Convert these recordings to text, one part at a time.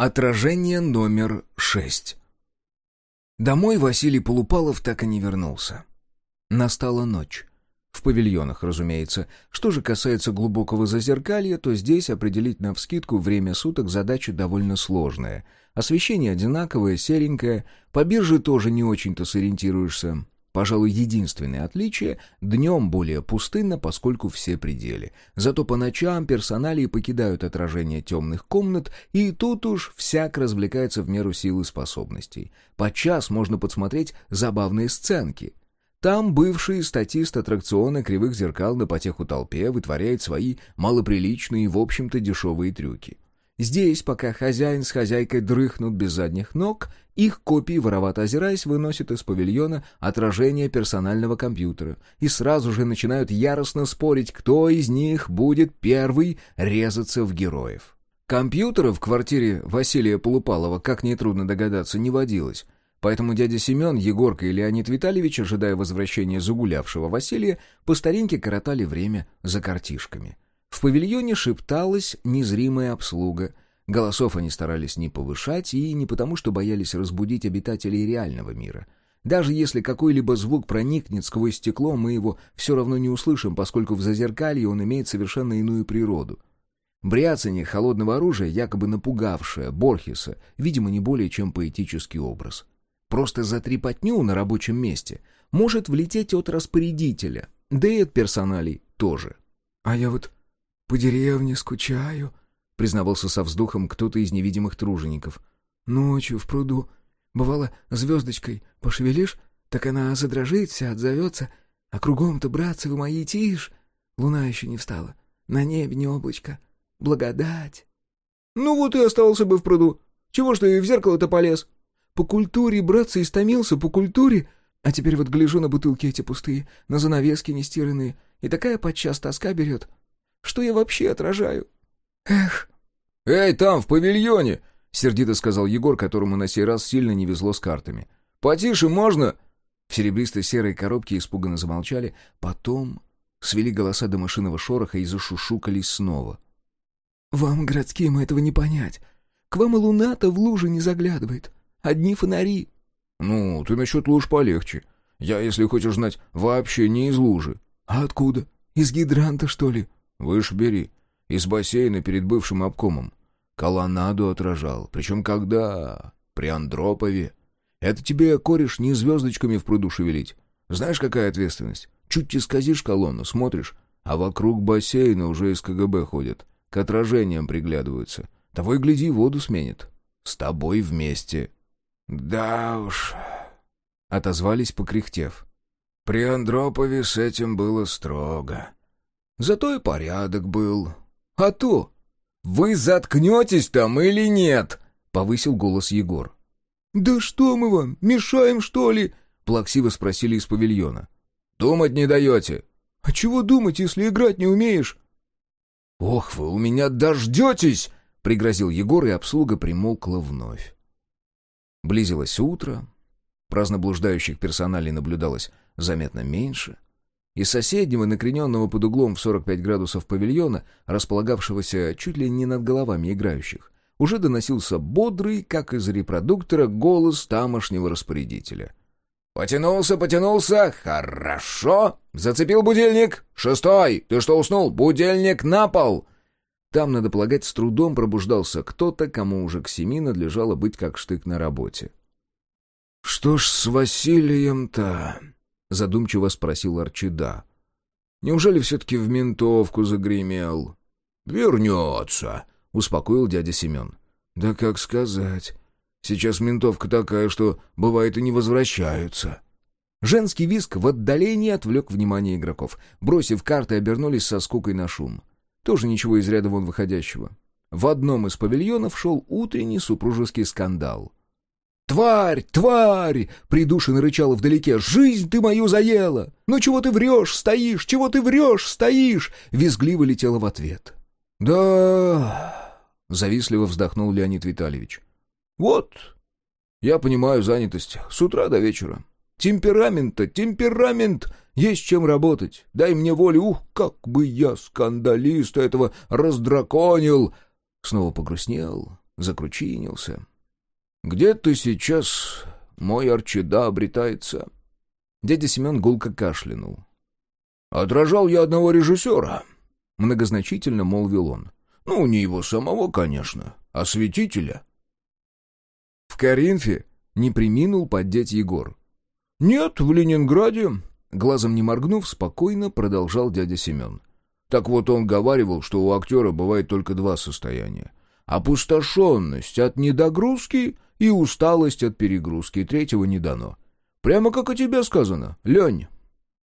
Отражение номер шесть. Домой Василий Полупалов так и не вернулся. Настала ночь. В павильонах, разумеется. Что же касается глубокого зазеркалья, то здесь определить навскидку время суток задача довольно сложная. Освещение одинаковое, серенькое, по бирже тоже не очень-то сориентируешься. Пожалуй, единственное отличие — днем более пустынно, поскольку все пределы. Зато по ночам персоналии покидают отражение темных комнат, и тут уж всяк развлекается в меру сил и способностей. Подчас можно подсмотреть забавные сценки. Там бывший статист аттракциона кривых зеркал на потеху толпе вытворяет свои малоприличные, в общем-то, дешевые трюки. Здесь, пока хозяин с хозяйкой дрыхнут без задних ног, их копии, воровато озираясь, выносят из павильона отражение персонального компьютера и сразу же начинают яростно спорить, кто из них будет первый резаться в героев. Компьютера в квартире Василия Полупалова, как нетрудно догадаться, не водилось, поэтому дядя Семен, Егорка и Леонид Витальевич, ожидая возвращения загулявшего Василия, по старинке коротали время за картишками — в павильоне шепталась незримая обслуга. Голосов они старались не повышать, и не потому, что боялись разбудить обитателей реального мира. Даже если какой-либо звук проникнет сквозь стекло, мы его все равно не услышим, поскольку в зазеркалье он имеет совершенно иную природу. Бряцание холодного оружия, якобы напугавшее Борхеса, видимо, не более чем поэтический образ. Просто за трепотню на рабочем месте может влететь от распорядителя, да и от персоналей тоже. «А я вот «По деревне скучаю», — признавался со вздохом кто-то из невидимых тружеников. «Ночью в пруду. Бывало, звездочкой пошевелишь, так она задрожит вся, отзовется. А кругом-то, братцы вы мои, тишь. Луна еще не встала. На небе не облачко. Благодать». «Ну вот и остался бы в пруду. Чего ж ты в зеркало-то полез?» «По культуре, братцы, истомился, по культуре. А теперь вот гляжу на бутылки эти пустые, на занавески нестиранные, и такая подчас тоска берет. Что я вообще отражаю? Эх!» «Эй, там, в павильоне!» — сердито сказал Егор, которому на сей раз сильно не везло с картами. «Потише можно?» В серебристо-серой коробке испуганно замолчали, потом свели голоса до машинного шороха и зашушукались снова. «Вам, городским, этого не понять. К вам и луна-то в луже не заглядывает. Одни фонари». «Ну, ты насчет луж полегче. Я, если хочешь знать, вообще не из лужи». «А откуда? Из гидранта, что ли?» Выше бери. Из бассейна перед бывшим обкомом. Колоннаду отражал. Причем когда? При Андропове. Это тебе, кореш, не звездочками в пруду шевелить. Знаешь, какая ответственность? Чуть тебе сказишь колонну, смотришь, а вокруг бассейна уже из КГБ ходят. К отражениям приглядываются. Того и гляди, воду сменит. С тобой вместе. Да уж... Отозвались, покряхтев. При Андропове с этим было строго. Зато и порядок был. А то... «Вы заткнетесь там или нет?» — повысил голос Егор. «Да что мы вам, мешаем, что ли?» — плаксиво спросили из павильона. «Думать не даете». «А чего думать, если играть не умеешь?» «Ох, вы у меня дождетесь!» — пригрозил Егор, и обслуга примолкла вновь. Близилось утро, праздно блуждающих персоналей наблюдалось заметно меньше — из соседнего, накрененного под углом в 45 градусов павильона, располагавшегося чуть ли не над головами играющих, уже доносился бодрый, как из репродуктора, голос тамошнего распорядителя. «Потянулся, потянулся! Хорошо! Зацепил будильник! Шестой! Ты что, уснул? Будильник на пол!» Там, надо полагать, с трудом пробуждался кто-то, кому уже к семи надлежало быть как штык на работе. «Что ж с Василием-то?» — задумчиво спросил Арчида. «Неужели все-таки в ментовку загремел?» «Вернется», — успокоил дядя Семен. «Да как сказать. Сейчас ментовка такая, что бывает и не возвращаются». Женский виск в отдалении отвлек внимание игроков. Бросив карты, обернулись со скукой на шум. Тоже ничего из ряда вон выходящего. В одном из павильонов шел утренний супружеский скандал. «Тварь! Тварь!» — придушенно рычала вдалеке. «Жизнь ты мою заела! Ну чего ты врешь, стоишь? Чего ты врешь, стоишь?» Визгливо летела в ответ. «Да...» — завистливо вздохнул Леонид Витальевич. «Вот, я понимаю занятость с утра до вечера. Темперамент-то, темперамент! Есть чем работать. Дай мне волю, ух, как бы я скандалиста этого раздраконил!» Снова погрустнел, закручинился. «Где ты сейчас, мой Арчеда, обретается?» Дядя Семен гулко кашлянул. «Отражал я одного режиссера», — многозначительно молвил он. «Ну, не его самого, конечно, а святителя». «В Коринфе?» — не приминул поддеть Егор. «Нет, в Ленинграде», — глазом не моргнув, спокойно продолжал дядя Семен. «Так вот он говаривал, что у актера бывает только два состояния. Опустошенность от недогрузки и усталость от перегрузки. Третьего не дано. Прямо как о тебе сказано, Лень».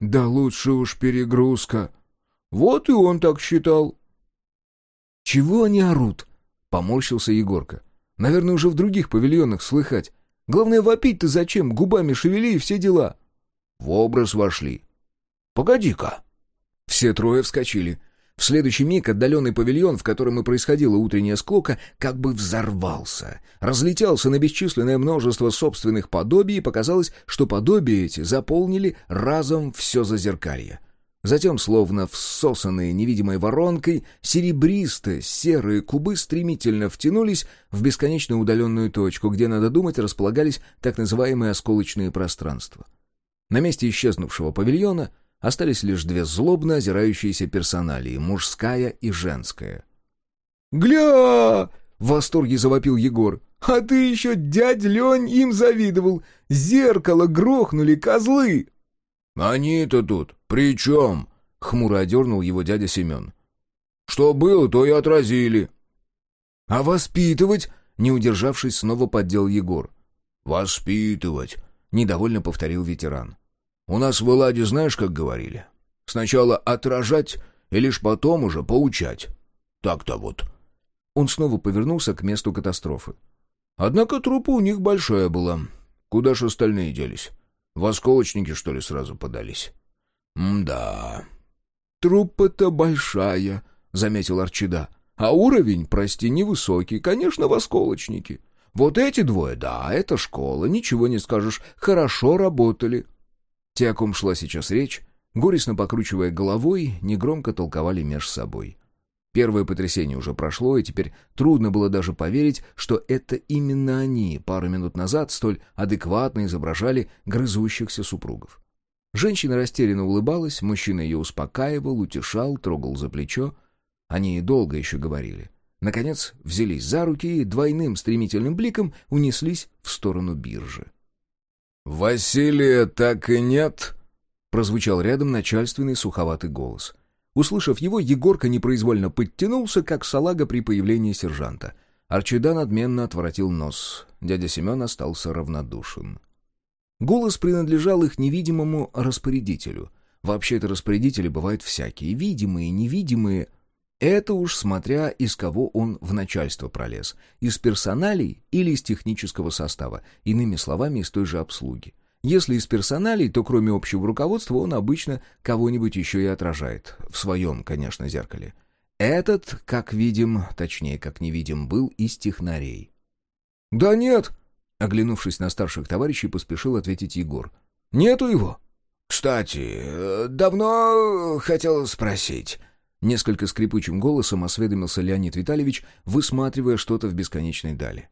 «Да лучше уж перегрузка». «Вот и он так считал». «Чего они орут?» — поморщился Егорка. «Наверное, уже в других павильонах слыхать. Главное, вопить-то зачем? Губами шевели и все дела». В образ вошли. «Погоди-ка». Все трое вскочили. В следующий миг отдаленный павильон, в котором и происходила утренняя склока, как бы взорвался. Разлетелся на бесчисленное множество собственных подобий, и показалось, что подобия эти заполнили разом все зазеркалье. Затем, словно всосанные невидимой воронкой, серебристо-серые кубы стремительно втянулись в бесконечно удаленную точку, где, надо думать, располагались так называемые осколочные пространства. На месте исчезнувшего павильона Остались лишь две злобно озирающиеся персоналии, мужская и женская. «Гля!» — в восторге завопил Егор. «А ты еще, дядь Лень, им завидовал! Зеркало грохнули, козлы!» «Они-то тут при чем?» — хмуро одернул его дядя Семен. «Что было, то и отразили». «А воспитывать?» — не удержавшись, снова поддел Егор. «Воспитывать», — недовольно повторил ветеран. У нас в Эладе знаешь, как говорили? Сначала отражать, и лишь потом уже поучать. Так-то вот». Он снова повернулся к месту катастрофы. «Однако трупа у них большая была. Куда ж остальные делись? В осколочники, что ли, сразу подались?» «М-да». «Труппа-то большая», — заметил Арчида. «А уровень, прости, невысокий, конечно, в осколочнике. Вот эти двое, да, это школа, ничего не скажешь, хорошо работали. Те, о ком шла сейчас речь, горестно покручивая головой, негромко толковали меж собой. Первое потрясение уже прошло, и теперь трудно было даже поверить, что это именно они пару минут назад столь адекватно изображали грызущихся супругов. Женщина растерянно улыбалась, мужчина ее успокаивал, утешал, трогал за плечо. Они долго еще говорили. Наконец взялись за руки и двойным стремительным бликом унеслись в сторону биржи. «Василия так и нет?» — прозвучал рядом начальственный суховатый голос. Услышав его, Егорка непроизвольно подтянулся, как салага при появлении сержанта. Арчида надменно отворотил нос. Дядя Семен остался равнодушен. Голос принадлежал их невидимому распорядителю. Вообще-то распорядители бывают всякие, видимые, невидимые — это уж смотря из кого он в начальство пролез. Из персоналей или из технического состава. Иными словами, из той же обслуги. Если из персоналей, то кроме общего руководства он обычно кого-нибудь еще и отражает. В своем, конечно, зеркале. Этот, как видим, точнее, как не видим, был из технарей. «Да нет!» — оглянувшись на старших товарищей, поспешил ответить Егор. «Нету его!» «Кстати, э, давно хотел спросить...» Несколько скрипучим голосом осведомился Леонид Витальевич, высматривая что-то в бесконечной дали.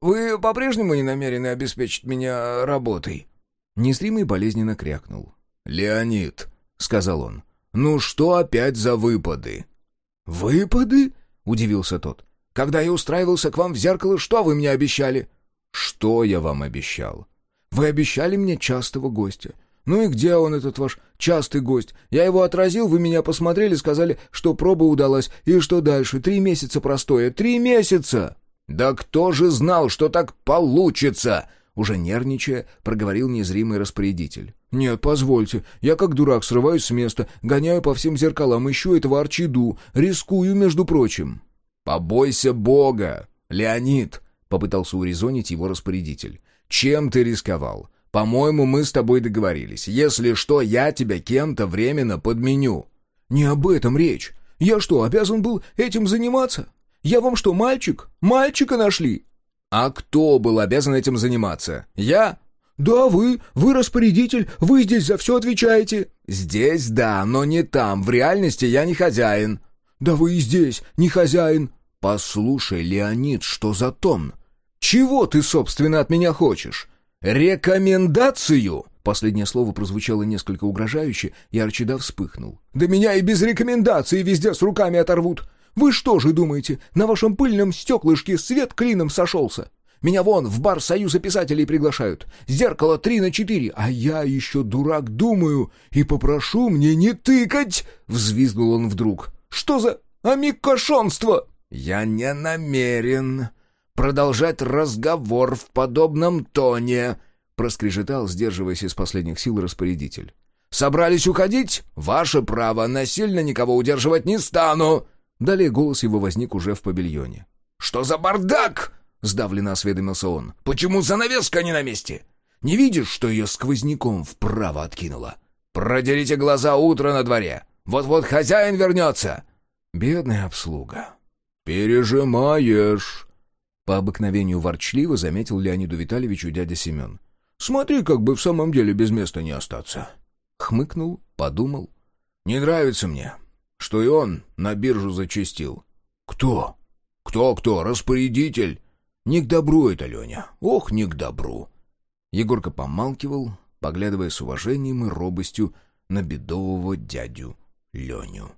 «Вы по-прежнему не намерены обеспечить меня работой?» Незримый болезненно крякнул. «Леонид», — сказал он, — «ну что опять за выпады?» «Выпады?» — удивился тот. «Когда я устраивался к вам в зеркало, что вы мне обещали?» «Что я вам обещал?» «Вы обещали мне частого гостя. «Ну и где он, этот ваш частый гость? Я его отразил, вы меня посмотрели, сказали, что проба удалась. И что дальше? Три месяца простоя. Три месяца!» «Да кто же знал, что так получится?» Уже нервничая, проговорил незримый распорядитель. «Нет, позвольте. Я как дурак срываюсь с места, гоняю по всем зеркалам, ищу этого Арчиду. Рискую, между прочим». «Побойся Бога, Леонид!» — попытался урезонить его распорядитель. «Чем ты рисковал? По-моему, мы с тобой договорились. Если что, я тебя кем-то временно подменю». «Не об этом речь. Я что, обязан был этим заниматься? Я вам что, мальчик? Мальчика нашли?» «А кто был обязан этим заниматься? Я?» «Да, вы. Вы распорядитель. Вы здесь за все отвечаете». «Здесь да, но не там. В реальности я не хозяин». «Да вы и здесь не хозяин». «Послушай, Леонид, что за тон? Чего ты, собственно, от меня хочешь? Рекомендацию?» Последнее слово прозвучало несколько угрожающе, и Арчида вспыхнул. «Да меня и без рекомендаций везде с руками оторвут! Вы что же думаете, на вашем пыльном стеклышке свет клином сошелся? Меня вон в бар Союза писателей приглашают. Зеркало три на четыре, а я еще дурак думаю и попрошу мне не тыкать!» Взвизгнул он вдруг. «Что за амикошонство?» «Я не намерен продолжать разговор в подобном тоне», — проскрежетал, сдерживаясь из последних сил распорядитель. «Собрались уходить? Ваше право, насильно никого удерживать не стану!» Далее голос его возник уже в павильоне. «Что за бардак?» — сдавленно осведомился он. «Почему занавеска не на месте? Не видишь, что ее сквозняком вправо откинуло? Продерите глаза, утро на дворе. Вот-вот хозяин вернется!» Бедная обслуга. «Пережимаешь!» По обыкновению ворчливо заметил Леониду Витальевичу дядя Семен. «Смотри, как бы в самом деле без места не остаться!» Хмыкнул, подумал. «Не нравится мне, что и он на биржу зачастил». «Кто? Кто-кто? Распорядитель?» «Не к добру это, Леня. Ох, не к добру!» Егорка помалкивал, поглядывая с уважением и робостью на бедового дядю Леню.